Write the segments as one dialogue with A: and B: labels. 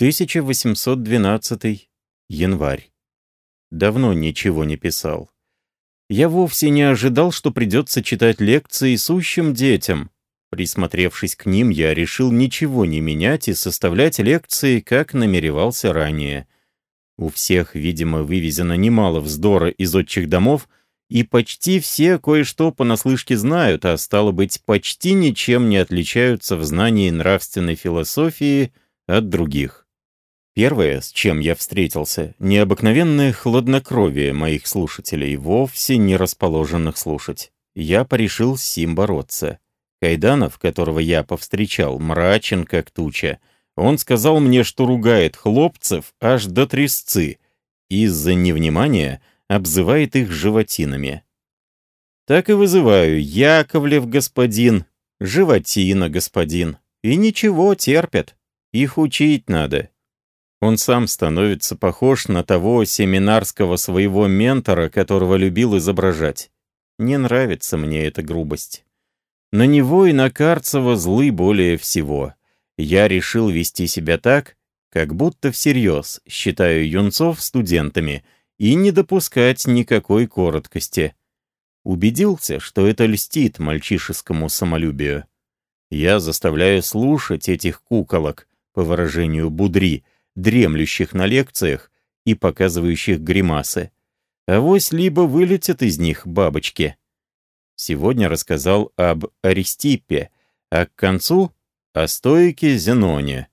A: 1812 январь. Давно ничего не писал. Я вовсе не ожидал, что придется читать лекции сущим детям. Присмотревшись к ним, я решил ничего не менять и составлять лекции, как намеревался ранее. У всех, видимо, вывезено немало вздора из отчих домов, и почти все кое-что понаслышке знают, а стало быть, почти ничем не отличаются в знании нравственной философии от других. Первое, с чем я встретился, необыкновенное хладнокровие моих слушателей, вовсе не расположенных слушать. Я порешил с сим бороться. Кайданов, которого я повстречал, мрачен как туча. Он сказал мне, что ругает хлопцев аж до трясцы. Из-за невнимания обзывает их животинами. Так и вызываю Яковлев господин, животина господин. И ничего, терпят. Их учить надо. Он сам становится похож на того семинарского своего ментора, которого любил изображать. Не нравится мне эта грубость. На него и на Карцева злы более всего. Я решил вести себя так, как будто всерьез считаю юнцов студентами и не допускать никакой короткости. Убедился, что это льстит мальчишескому самолюбию. Я заставляю слушать этих куколок, по выражению Будри, дремлющих на лекциях и показывающих гримасы. Авось либо вылетят из них бабочки. Сегодня рассказал об Аристипе, а к концу — о стоике Зеноне.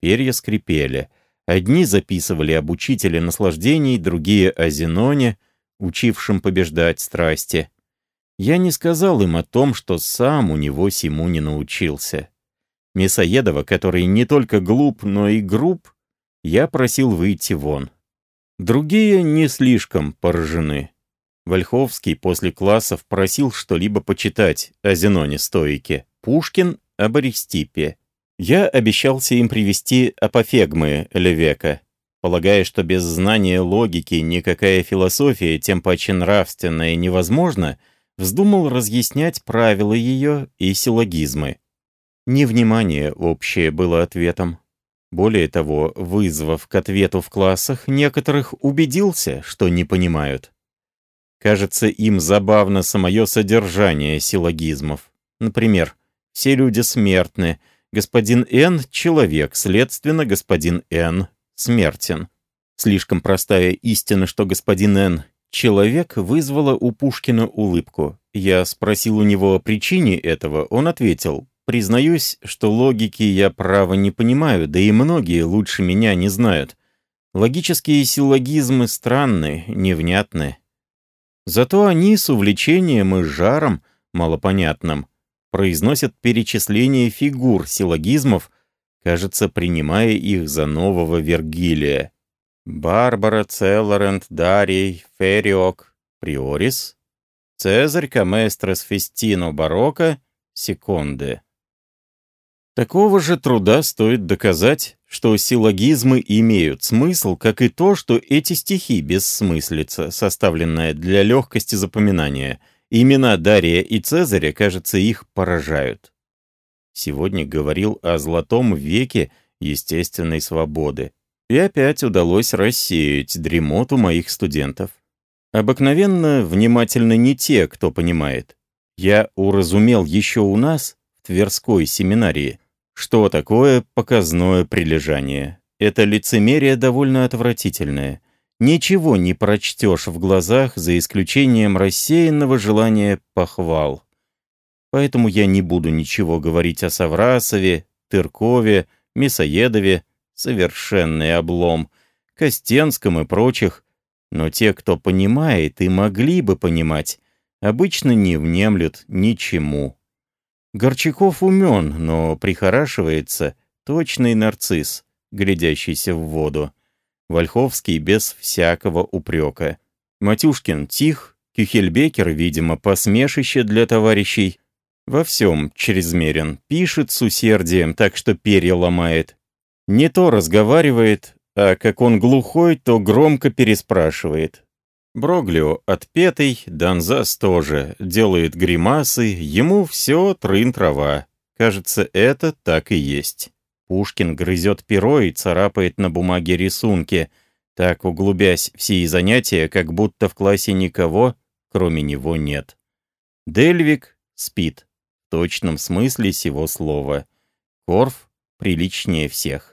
A: Перья скрипели. Одни записывали об учителе наслаждений, другие — о Зеноне, учившем побеждать страсти. Я не сказал им о том, что сам у него сему не научился. Мясоедова, который не только глуп, но и груб, я просил выйти вон. Другие не слишком поражены. Вольховский после классов просил что-либо почитать о Зеноне Стоике, Пушкин об Аристипе. Я обещался им привести апофегмы Левека, полагая, что без знания логики никакая философия, тем паче нравственная, невозможна, вздумал разъяснять правила ее и силлогизмы. Невнимание общее было ответом. Более того, вызвав к ответу в классах, некоторых убедился, что не понимают. Кажется, им забавно самое содержание силлогизмов. Например, «Все люди смертны», «Господин Н — человек, следственно, господин Н смертен». Слишком простая истина, что господин Н — человек, вызвала у Пушкина улыбку. Я спросил у него о причине этого, он ответил, «Признаюсь, что логики я право не понимаю, да и многие лучше меня не знают. Логические силлогизмы странны, невнятны, Зато они с увлечением и жаром, малопонятным, произносят перечисление фигур силлогизмов, кажется, принимая их за нового Вергилия. Барбара, Целларент, Дарий, Фериок, Приорис, Цезарь, Каместрос, Фестино, Барокко, Секонды. Такого же труда стоит доказать, что силлогизмы имеют смысл, как и то, что эти стихи бессмыслица, составленная для легкости запоминания. Имена Дария и Цезаря, кажется, их поражают. Сегодня говорил о золотом веке естественной свободы. И опять удалось рассеять дремоту моих студентов. Обыкновенно внимательно не те, кто понимает. Я уразумел еще у нас, в Тверской семинарии, что такое показное прилежание? Это лицемерие довольно отвратительное. Ничего не прочтешь в глазах, за исключением рассеянного желания похвал. Поэтому я не буду ничего говорить о Саврасове, Тыркове, Мясоедове, совершенный облом, Костенском и прочих, но те, кто понимает и могли бы понимать, обычно не внемлют ничему. Горчаков умен, но прихорашивается точный нарцисс, глядящийся в воду. Вольховский без всякого упрека. Матюшкин тих, Кюхельбекер, видимо, посмешище для товарищей. Во всем чрезмерен, пишет с усердием, так что перья ломает. Не то разговаривает, а как он глухой, то громко переспрашивает. Броглио отпетый, Донзас тоже, делает гримасы, ему все трын-трава. Кажется, это так и есть. Пушкин грызет перо и царапает на бумаге рисунки, так углубясь в сии занятия, как будто в классе никого, кроме него, нет. Дельвик спит, в точном смысле сего слова. Корф приличнее всех.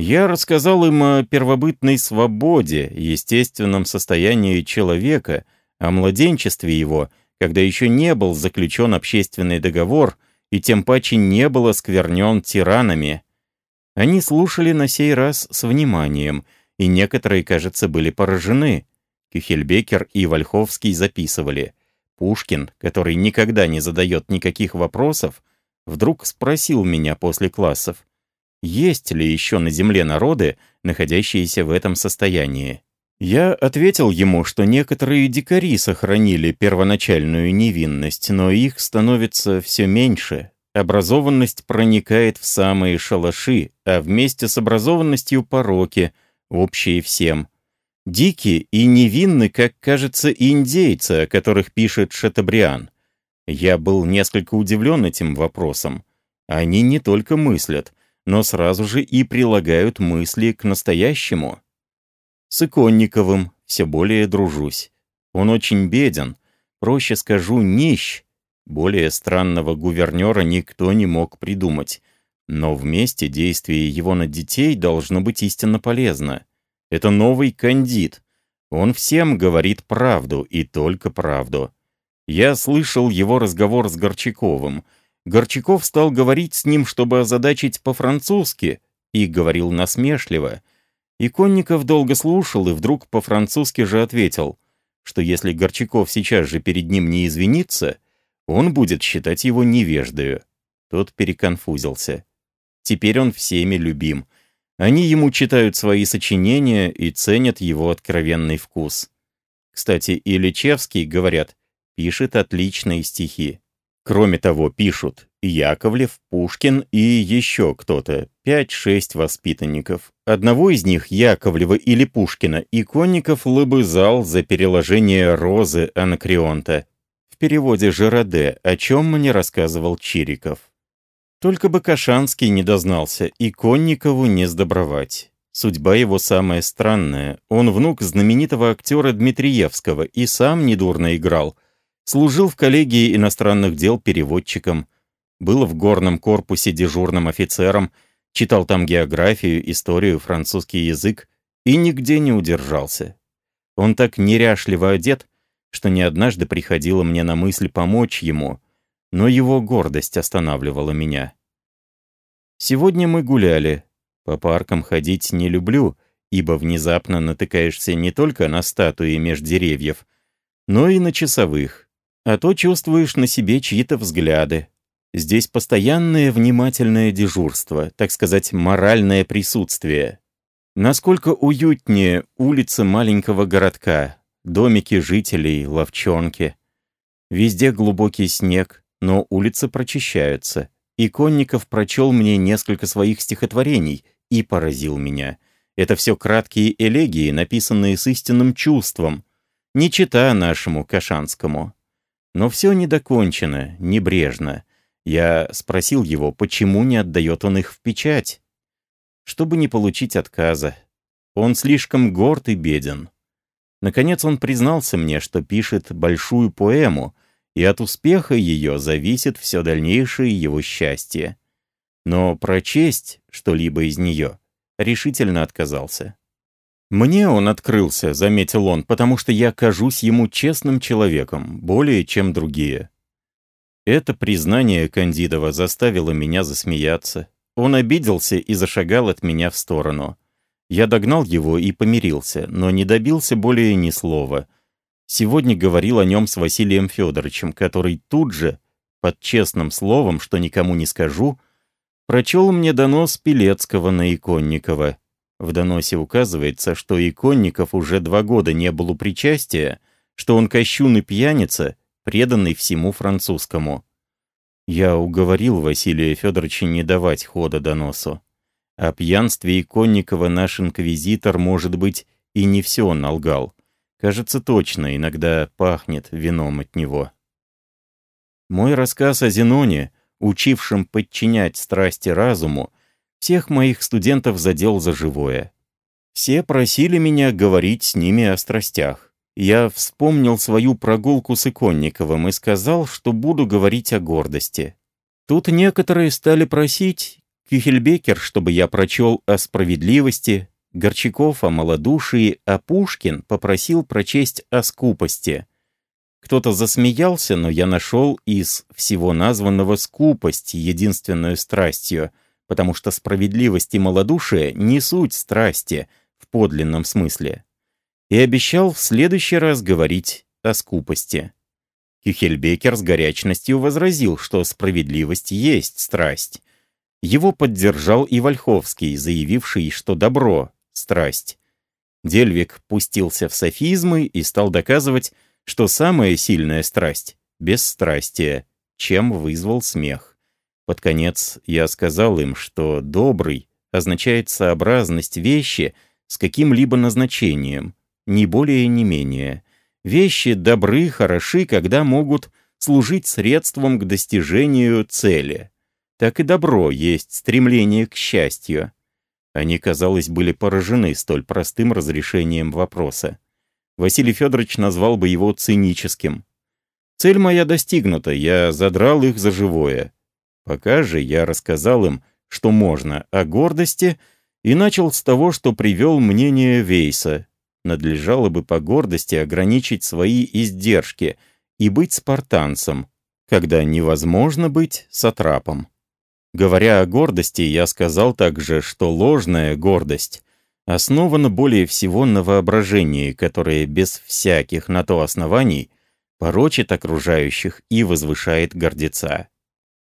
A: Я рассказал им о первобытной свободе, естественном состоянии человека, о младенчестве его, когда еще не был заключен общественный договор и тем паче не был осквернен тиранами. Они слушали на сей раз с вниманием, и некоторые, кажется, были поражены. Кюхельбекер и Вольховский записывали. Пушкин, который никогда не задает никаких вопросов, вдруг спросил меня после классов, есть ли еще на Земле народы, находящиеся в этом состоянии. Я ответил ему, что некоторые дикари сохранили первоначальную невинность, но их становится все меньше. Образованность проникает в самые шалаши, а вместе с образованностью пороки, общие всем. Дикие и невинны, как кажется, индейцы, о которых пишет Шатабриан. Я был несколько удивлен этим вопросом. Они не только мыслят, но сразу же и прилагают мысли к настоящему. С Иконниковым все более дружусь. Он очень беден, проще скажу, нищ. Более странного гувернера никто не мог придумать. Но вместе действие его на детей должно быть истинно полезно. Это новый кандид. Он всем говорит правду и только правду. Я слышал его разговор с Горчаковым — Горчаков стал говорить с ним, чтобы озадачить по-французски, и говорил насмешливо. Иконников долго слушал и вдруг по-французски же ответил, что если Горчаков сейчас же перед ним не извинится, он будет считать его невеждою. Тот переконфузился. Теперь он всеми любим. Они ему читают свои сочинения и ценят его откровенный вкус. Кстати, и Личевский, говорят, пишет отличные стихи. Кроме того, пишут Яковлев, Пушкин и еще кто-то, пять-шесть воспитанников. Одного из них, Яковлева или Пушкина, иконников лобызал за переложение «Розы» Анакреонта. В переводе Жероде, о чем мне рассказывал Чириков. Только бы Кашанский не дознался, иконникову не сдобровать. Судьба его самая странная. Он внук знаменитого актера Дмитриевского и сам недурно играл — Служил в коллегии иностранных дел переводчиком. Был в горном корпусе дежурным офицером, читал там географию, историю, французский язык и нигде не удержался. Он так неряшливо одет, что не однажды приходило мне на мысль помочь ему, но его гордость останавливала меня. Сегодня мы гуляли. По паркам ходить не люблю, ибо внезапно натыкаешься не только на статуи меж деревьев, но и на часовых а то чувствуешь на себе чьи-то взгляды. Здесь постоянное внимательное дежурство, так сказать, моральное присутствие. Насколько уютнее улицы маленького городка, домики жителей, ловчонки. Везде глубокий снег, но улицы прочищаются. Иконников прочел мне несколько своих стихотворений и поразил меня. Это все краткие элегии, написанные с истинным чувством, не чита нашему Кашанскому. Но все недокончено, небрежно. Я спросил его, почему не отдает он их в печать. Чтобы не получить отказа. Он слишком горд и беден. Наконец он признался мне, что пишет большую поэму, и от успеха ее зависит все дальнейшее его счастье. Но прочесть что-либо из нее решительно отказался. «Мне он открылся», — заметил он, «потому что я кажусь ему честным человеком, более чем другие». Это признание Кандидова заставило меня засмеяться. Он обиделся и зашагал от меня в сторону. Я догнал его и помирился, но не добился более ни слова. Сегодня говорил о нем с Василием Федоровичем, который тут же, под честным словом, что никому не скажу, прочел мне донос Пелецкого на Иконникова. В доносе указывается, что Иконников уже два года не был у причастия, что он кощун и пьяница, преданный всему французскому. Я уговорил Василия Федоровича не давать хода доносу. О пьянстве Иконникова наш инквизитор, может быть, и не все налгал. Кажется, точно, иногда пахнет вином от него. Мой рассказ о Зеноне, учившем подчинять страсти разуму, Всех моих студентов задел за живое. Все просили меня говорить с ними о страстях. Я вспомнил свою прогулку с Иконниковым и сказал, что буду говорить о гордости. Тут некоторые стали просить Кюхельбекер, чтобы я прочел о справедливости, Горчаков о малодушии, а Пушкин попросил прочесть о скупости. Кто-то засмеялся, но я нашел из всего названного скупость единственную страстью, потому что справедливость и малодушие не суть страсти в подлинном смысле и обещал в следующий раз говорить о скупости. Кюхельбекер с горячностью возразил, что справедливость есть страсть. Его поддержал и Вольховский, заявивший, что добро — страсть. Дельвик пустился в софизмы и стал доказывать, что самая сильная страсть — бесстрастие, чем вызвал смех. Под конец я сказал им, что «добрый» означает сообразность вещи с каким-либо назначением, ни более, ни менее. Вещи добры, хороши, когда могут служить средством к достижению цели. Так и добро есть стремление к счастью. Они, казалось, были поражены столь простым разрешением вопроса. Василий Федорович назвал бы его циническим. Цель моя достигнута, я задрал их за живое. Пока же я рассказал им, что можно о гордости, и начал с того, что привел мнение Вейса, надлежало бы по гордости ограничить свои издержки и быть спартанцем, когда невозможно быть сатрапом. Говоря о гордости, я сказал также, что ложная гордость основана более всего на воображении, которое без всяких на то оснований порочит окружающих и возвышает гордеца.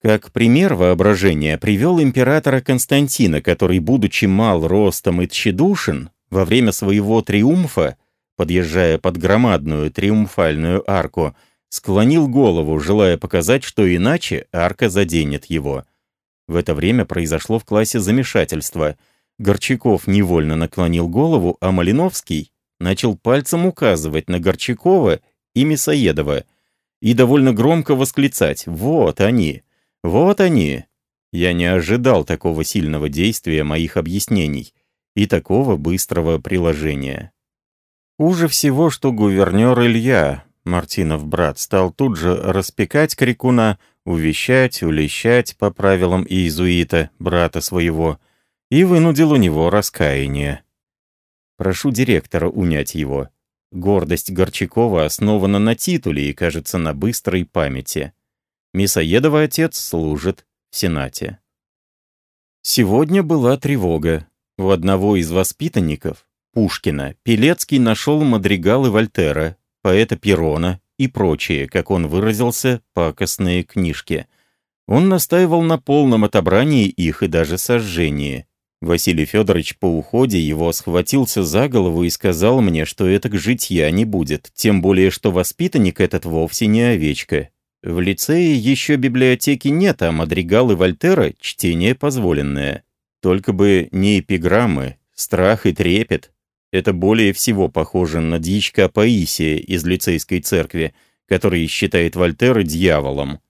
A: Как пример воображения привел императора Константина, который, будучи мал ростом и тщедушен, во время своего триумфа, подъезжая под громадную триумфальную арку, склонил голову, желая показать, что иначе арка заденет его. В это время произошло в классе замешательство. Горчаков невольно наклонил голову, а Малиновский начал пальцем указывать на Горчакова и Мясоедова и довольно громко восклицать «Вот они! Вот они!» Я не ожидал такого сильного действия моих объяснений и такого быстрого приложения. Хуже всего, что гувернер Илья, Мартинов брат, стал тут же распекать крикуна, увещать, улещать по правилам иезуита, брата своего, и вынудил у него раскаяние. Прошу директора унять его. Гордость Горчакова основана на титуле и, кажется, на быстрой памяти. Мясоедова отец служит в Сенате. Сегодня была тревога. У одного из воспитанников, Пушкина, Пелецкий нашел мадригалы Вольтера, поэта Перона и прочие, как он выразился, пакостные книжки. Он настаивал на полном отобрании их и даже сожжении. Василий Федорович по уходе его схватился за голову и сказал мне, что это к житья не будет, тем более, что воспитанник этот вовсе не овечка. В лицее еще библиотеки нет, а мадригалы Вольтера — чтение позволенное. Только бы не эпиграммы, страх и трепет. Это более всего похоже на дьячка Паисия из лицейской церкви, который считает Вольтера дьяволом.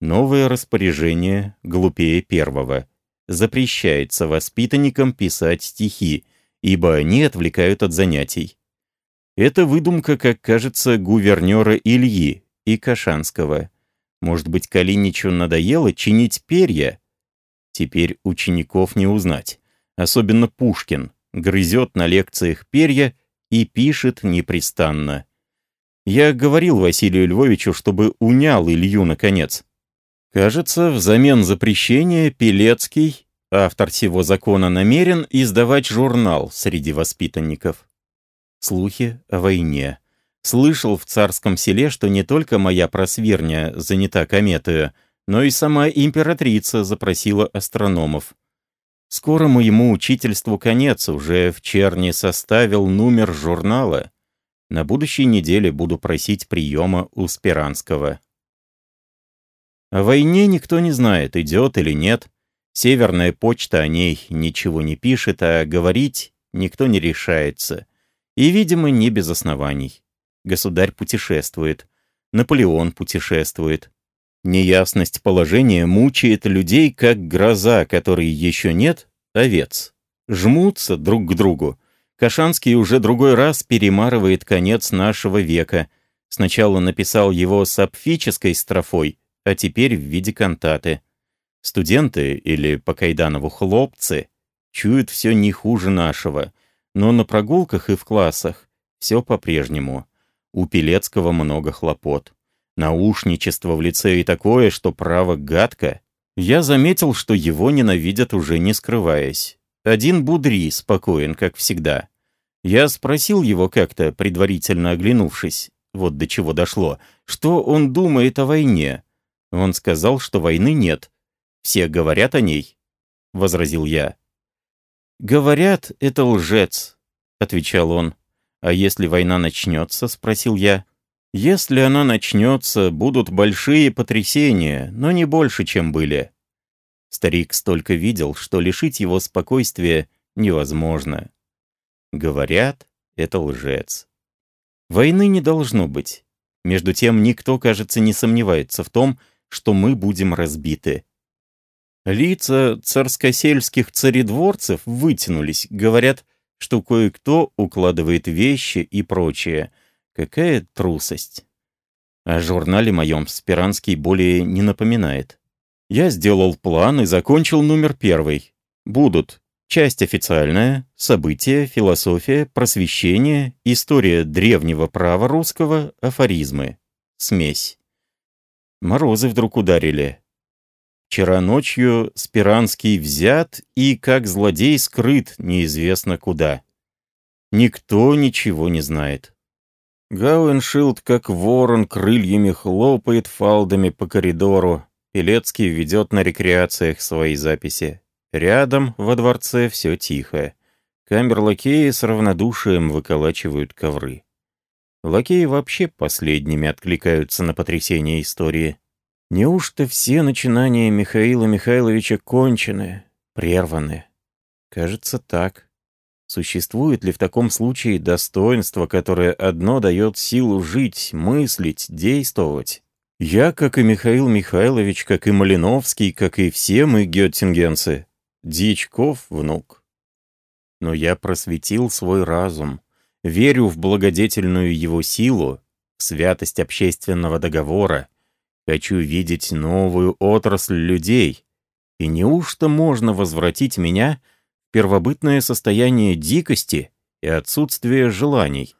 A: Новое распоряжение, глупее первого. Запрещается воспитанникам писать стихи, ибо они отвлекают от занятий. Это выдумка, как кажется, гувернера Ильи и Кашанского. Может быть, Калиничу надоело чинить перья, Теперь учеников не узнать. Особенно Пушкин грызет на лекциях перья и пишет непрестанно. Я говорил Василию Львовичу, чтобы унял Илью наконец. Кажется, взамен запрещения Пелецкий, автор всего закона, намерен издавать журнал среди воспитанников. Слухи о войне. Слышал в царском селе, что не только моя просвирня занята кометою, но и сама императрица запросила астрономов. Скоро моему учительству конец, уже в черне составил номер журнала. На будущей неделе буду просить приема у Спиранского. О войне никто не знает, идет или нет. Северная почта о ней ничего не пишет, а говорить никто не решается. И, видимо, не без оснований. Государь путешествует. Наполеон путешествует. Неясность положения мучает людей, как гроза, которой еще нет, овец. Жмутся друг к другу. Кашанский уже другой раз перемарывает конец нашего века. Сначала написал его сапфической строфой, а теперь в виде кантаты. Студенты, или по Кайданову хлопцы, чуют все не хуже нашего, но на прогулках и в классах все по-прежнему. У Пелецкого много хлопот. Наушничество в лице и такое, что право гадко. Я заметил, что его ненавидят уже не скрываясь. Один Будри спокоен, как всегда. Я спросил его как-то, предварительно оглянувшись, вот до чего дошло, что он думает о войне. Он сказал, что войны нет. Все говорят о ней, — возразил я. «Говорят, это лжец», — отвечал он. «А если война начнется?» — спросил я. Если она начнется, будут большие потрясения, но не больше, чем были. Старик столько видел, что лишить его спокойствия невозможно. Говорят, это лжец. Войны не должно быть. Между тем, никто, кажется, не сомневается в том, что мы будем разбиты. Лица царскосельских царедворцев вытянулись, говорят, что кое-кто укладывает вещи и прочее, Какая трусость. О журнале моем Спиранский более не напоминает. Я сделал план и закончил номер первый. Будут часть официальная, события, философия, просвещение, история древнего права русского, афоризмы. Смесь. Морозы вдруг ударили. Вчера ночью Спиранский взят и, как злодей, скрыт неизвестно куда. Никто ничего не знает. Гауэншилд, как ворон, крыльями хлопает фалдами по коридору. Пелецкий ведет на рекреациях свои записи. Рядом, во дворце, все тихо. Камер-лакеи с равнодушием выколачивают ковры. Лакеи вообще последними откликаются на потрясение истории. Неужто все начинания Михаила Михайловича кончены, прерваны? Кажется, так. Существует ли в таком случае достоинство, которое одно дает силу жить, мыслить, действовать? Я, как и Михаил Михайлович, как и Малиновский, как и все мы геттингенцы, Дьячков внук. Но я просветил свой разум, верю в благодетельную его силу, святость общественного договора, хочу видеть новую отрасль людей. И неужто можно возвратить меня первобытное состояние дикости и отсутствие желаний.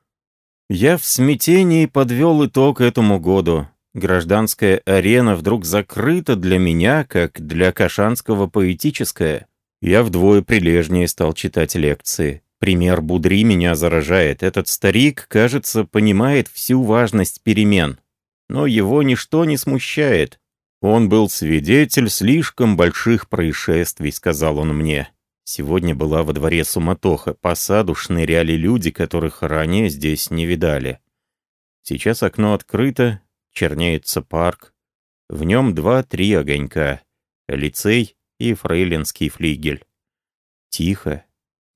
A: Я в смятении подвел итог этому году. Гражданская арена вдруг закрыта для меня, как для Кашанского поэтическая. Я вдвое прилежнее стал читать лекции. Пример Будри меня заражает. Этот старик, кажется, понимает всю важность перемен. Но его ничто не смущает. Он был свидетель слишком больших происшествий, сказал он мне. Сегодня была во дворе суматоха, по саду шныряли люди, которых ранее здесь не видали. Сейчас окно открыто, чернеется парк. В нем два-три огонька, лицей и фрейлинский флигель. Тихо.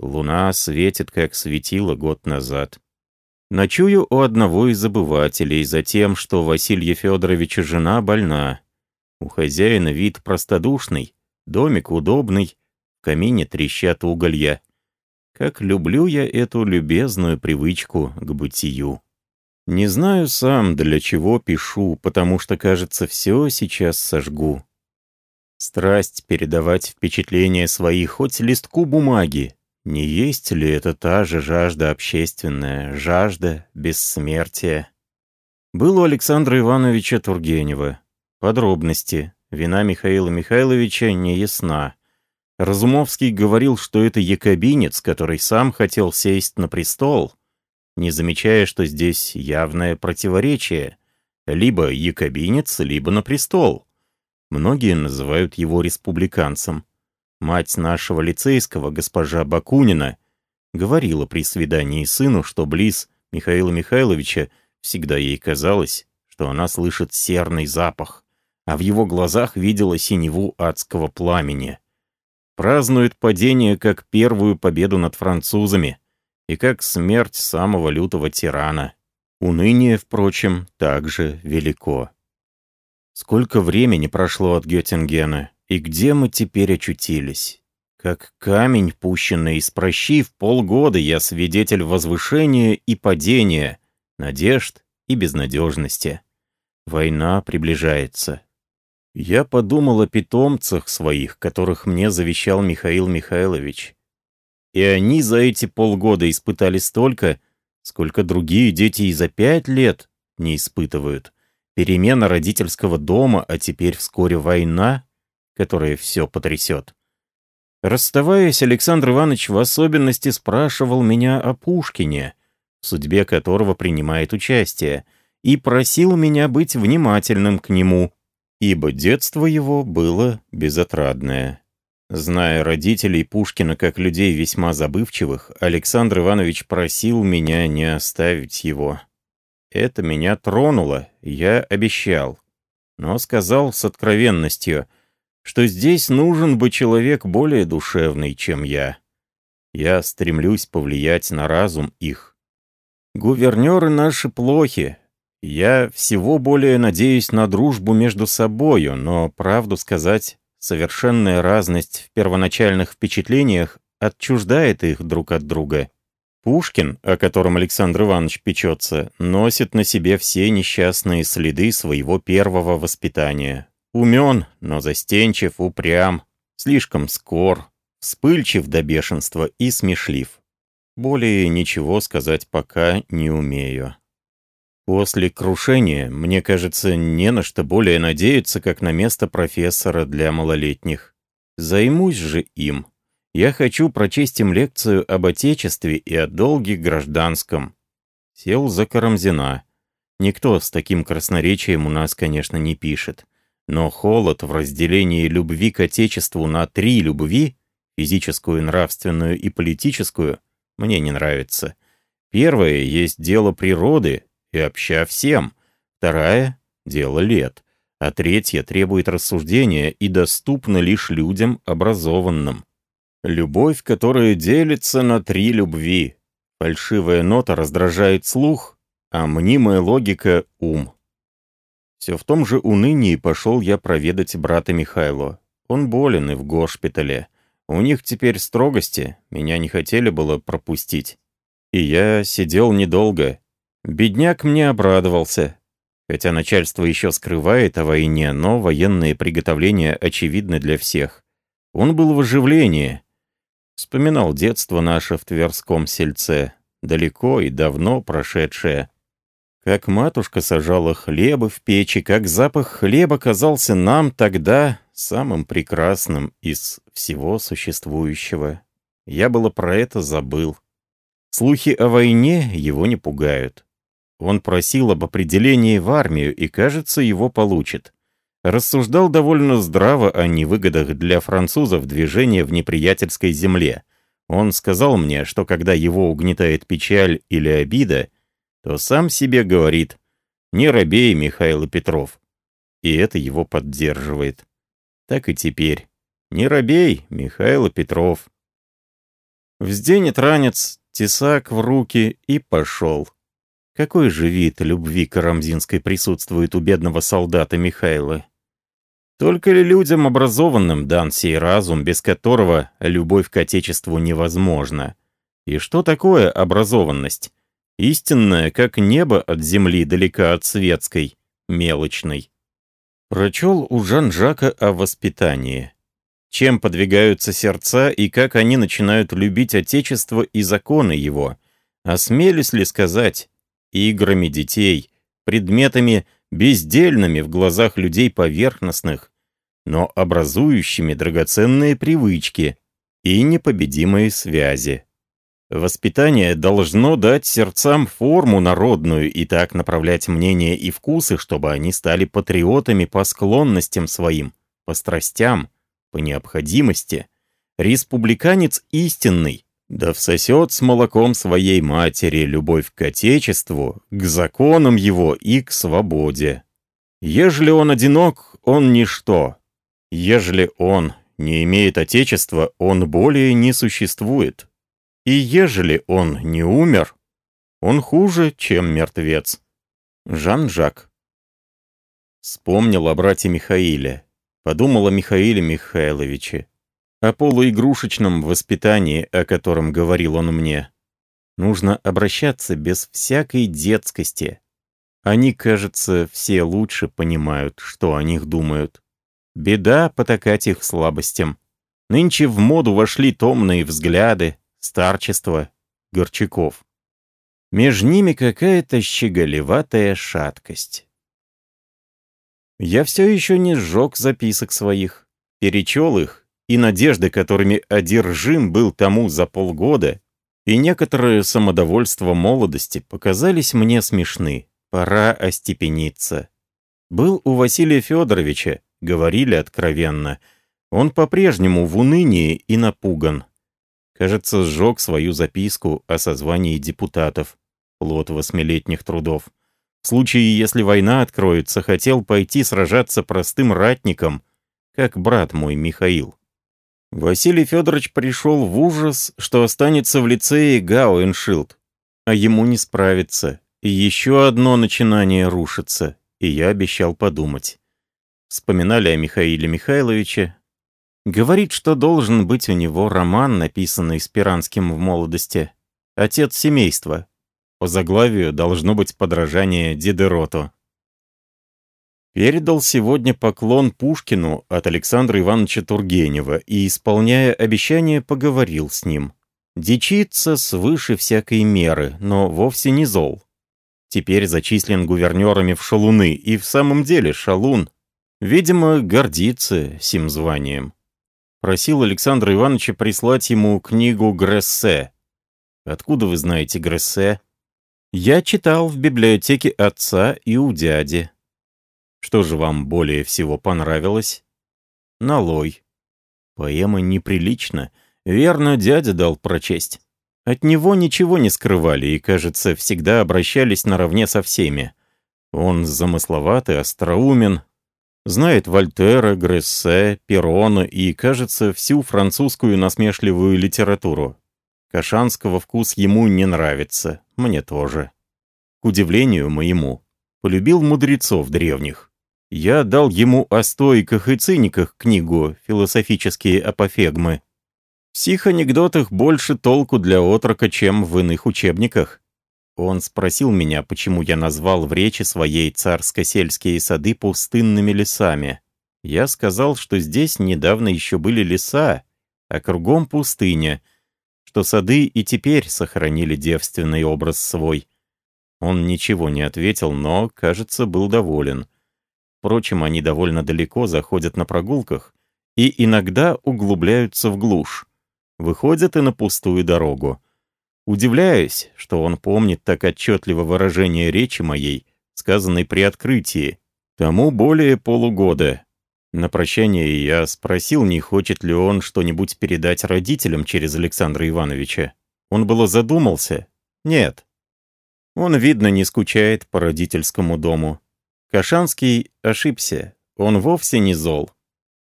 A: Луна светит, как светила год назад. Ночую у одного из забывателей за тем, что Василия Федоровича жена больна. У хозяина вид простодушный, домик удобный, камине трещат уголья. Как люблю я эту любезную привычку к бытию. Не знаю сам, для чего пишу, потому что, кажется, все сейчас сожгу. Страсть передавать впечатления свои хоть листку бумаги. Не есть ли это та же жажда общественная, жажда бессмертия? Был у Александра Ивановича Тургенева. Подробности. Вина Михаила Михайловича не ясна. Разумовский говорил, что это якобинец, который сам хотел сесть на престол, не замечая, что здесь явное противоречие. Либо якобинец, либо на престол. Многие называют его республиканцем. Мать нашего лицейского, госпожа Бакунина, говорила при свидании сыну, что близ Михаила Михайловича всегда ей казалось, что она слышит серный запах, а в его глазах видела синеву адского пламени празднует падение как первую победу над французами и как смерть самого лютого тирана. Уныние, впрочем, также велико. Сколько времени прошло от Геттингена, и где мы теперь очутились? Как камень, пущенный из прощи, в полгода я свидетель возвышения и падения, надежд и безнадежности. Война приближается. Я подумал о питомцах своих, которых мне завещал Михаил Михайлович. И они за эти полгода испытали столько, сколько другие дети и за пять лет не испытывают. Перемена родительского дома, а теперь вскоре война, которая все потрясет. Расставаясь, Александр Иванович в особенности спрашивал меня о Пушкине, в судьбе которого принимает участие, и просил меня быть внимательным к нему, ибо детство его было безотрадное. Зная родителей Пушкина как людей весьма забывчивых, Александр Иванович просил меня не оставить его. Это меня тронуло, я обещал. Но сказал с откровенностью, что здесь нужен бы человек более душевный, чем я. Я стремлюсь повлиять на разум их. Гувернеры наши плохи. Я всего более надеюсь на дружбу между собою, но, правду сказать, Совершенная разность в первоначальных впечатлениях отчуждает их друг от друга. Пушкин, о котором Александр Иванович печется, носит на себе все несчастные следы своего первого воспитания. Умен, но застенчив, упрям, слишком скор, вспыльчив до бешенства и смешлив. Более ничего сказать пока не умею. После крушения, мне кажется, не на что более надеяться, как на место профессора для малолетних. Займусь же им. Я хочу прочесть им лекцию об Отечестве и о долге гражданском. Сел за Карамзина. Никто с таким красноречием у нас, конечно, не пишет. Но холод в разделении любви к Отечеству на три любви, физическую, нравственную и политическую, мне не нравится. Первое есть дело природы, и обща всем. Вторая — дело лет. А третья требует рассуждения и доступна лишь людям образованным. Любовь, которая делится на три любви. Фальшивая нота раздражает слух, а мнимая логика — ум. Все в том же унынии пошел я проведать брата Михайло. Он болен и в госпитале. У них теперь строгости, меня не хотели было пропустить. И я сидел недолго, Бедняк мне обрадовался. Хотя начальство еще скрывает о войне, но военные приготовления очевидны для всех. Он был в оживлении. Вспоминал детство наше в Тверском сельце, далеко и давно прошедшее. Как матушка сажала хлеба в печи, как запах хлеба казался нам тогда самым прекрасным из всего существующего. Я было про это забыл. Слухи о войне его не пугают. Он просил об определении в армию и, кажется, его получит. Рассуждал довольно здраво о невыгодах для французов движения в неприятельской земле. Он сказал мне, что когда его угнетает печаль или обида, то сам себе говорит «Не робей, Михаил Петров». И это его поддерживает. Так и теперь. «Не робей, Михаил Петров». Взденет ранец, тесак в руки и пошел. Какой же вид любви Карамзинской присутствует у бедного солдата Михайла? Только ли людям образованным дан сей разум, без которого любовь к Отечеству невозможна? И что такое образованность? Истинная, как небо от земли далека от светской, мелочной. Прочел у Жан-Жака о воспитании. Чем подвигаются сердца и как они начинают любить Отечество и законы его? Осмелюсь ли сказать, играми детей, предметами бездельными в глазах людей поверхностных, но образующими драгоценные привычки и непобедимые связи. Воспитание должно дать сердцам форму народную и так направлять мнения и вкусы, чтобы они стали патриотами по склонностям своим, по страстям, по необходимости. Республиканец истинный, да всосет с молоком своей матери любовь к Отечеству, к законам его и к свободе. Ежели он одинок, он ничто. Ежели он не имеет Отечества, он более не существует. И ежели он не умер, он хуже, чем мертвец. Жан-Жак Вспомнил о брате Михаиле. Подумал о Михаиле Михайловиче. О полуигрушечном воспитании, о котором говорил он мне. Нужно обращаться без всякой детскости. Они, кажется, все лучше понимают, что о них думают. Беда потакать их слабостям. Нынче в моду вошли томные взгляды, старчество, горчаков. Меж ними какая-то щеголеватая шаткость. Я все еще не сжег записок своих, перечел их, и надежды, которыми одержим был тому за полгода, и некоторое самодовольство молодости показались мне смешны. Пора остепениться. Был у Василия Федоровича, говорили откровенно, он по-прежнему в унынии и напуган. Кажется, сжег свою записку о созвании депутатов, плод восьмилетних трудов. В случае, если война откроется, хотел пойти сражаться простым ратником, как брат мой Михаил. Василий Федорович пришел в ужас, что останется в лицее Гауэншилд, а ему не справиться, и еще одно начинание рушится, и я обещал подумать. Вспоминали о Михаиле Михайловиче. Говорит, что должен быть у него роман, написанный Спиранским в молодости. «Отец семейства». По заглавию должно быть подражание Дидероту. Передал сегодня поклон Пушкину от Александра Ивановича Тургенева и, исполняя обещание, поговорил с ним. Дичится свыше всякой меры, но вовсе не зол. Теперь зачислен гувернерами в шалуны, и в самом деле шалун. Видимо, гордится сим званием. Просил Александра Ивановича прислать ему книгу Грессе. Откуда вы знаете Грессе? Я читал в библиотеке отца и у дяди. Что же вам более всего понравилось? Налой. Поэма неприлична. Верно, дядя дал прочесть. От него ничего не скрывали и, кажется, всегда обращались наравне со всеми. Он замысловатый, остроумен, знает Вольтера, Грессе, Перона и, кажется, всю французскую насмешливую литературу. Кашанского вкус ему не нравится, мне тоже. К удивлению моему, полюбил мудрецов древних. Я дал ему о стоиках и циниках книгу «Философические апофегмы». В сих анекдотах больше толку для отрока, чем в иных учебниках. Он спросил меня, почему я назвал в речи своей царско-сельские сады пустынными лесами. Я сказал, что здесь недавно еще были леса, а кругом пустыня, что сады и теперь сохранили девственный образ свой. Он ничего не ответил, но, кажется, был доволен. Впрочем, они довольно далеко заходят на прогулках и иногда углубляются в глушь. Выходят и на пустую дорогу. Удивляюсь, что он помнит так отчетливо выражение речи моей, сказанной при открытии. Тому более полугода. На прощание я спросил, не хочет ли он что-нибудь передать родителям через Александра Ивановича. Он было задумался. Нет. Он, видно, не скучает по родительскому дому. Кашанский ошибся, он вовсе не зол.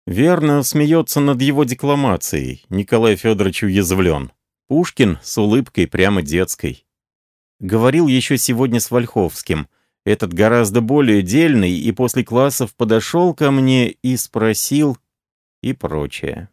A: Верно смеется над его декламацией, Николай Федорович уязвлен. Пушкин с улыбкой прямо детской. Говорил еще сегодня с Вольховским. Этот гораздо более дельный и после классов подошел ко мне и спросил и прочее.